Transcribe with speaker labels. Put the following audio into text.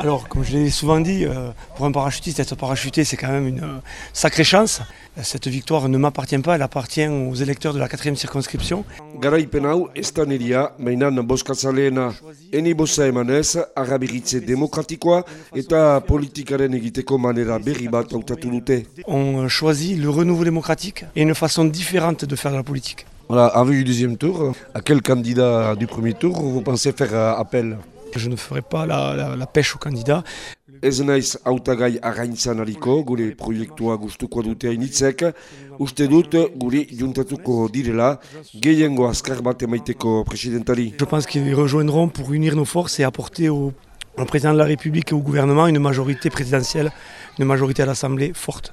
Speaker 1: Alors, comme je l'ai souvent dit, euh, pour un parachutiste, être parachuté, c'est quand même une euh, sacrée chance. Cette victoire ne m'appartient pas, elle appartient aux électeurs de la 4e circonscription.
Speaker 2: Garaipen hau ez da niria, mainan boskatzaleena eni bosa emanez, arabiritze demokratikoa eta politikaren egiteko manera berri bat hautatu dute.
Speaker 1: On choisit le renouveau démocratique et une façon différente de faire de la politique.
Speaker 2: Voilà, avec le deuxième tour, à quel candidat du premier tour vous pensez faire euh, appel?
Speaker 1: Je ne ferai pas la, la- la pêche aux candidats.
Speaker 2: Ez naiz hautagai arraintzan hariko, gure proiektua gustuko dute hainitzek, uste dut guri juntatuko direla, gehiengo azkar bat emaiteko presidentari.
Speaker 1: Je pense qu'ils rejoindront pour unir nos forces et apporter au, au président de la République et au gouvernement une majorité présidentielle, une majorité à l'Assemblée forte.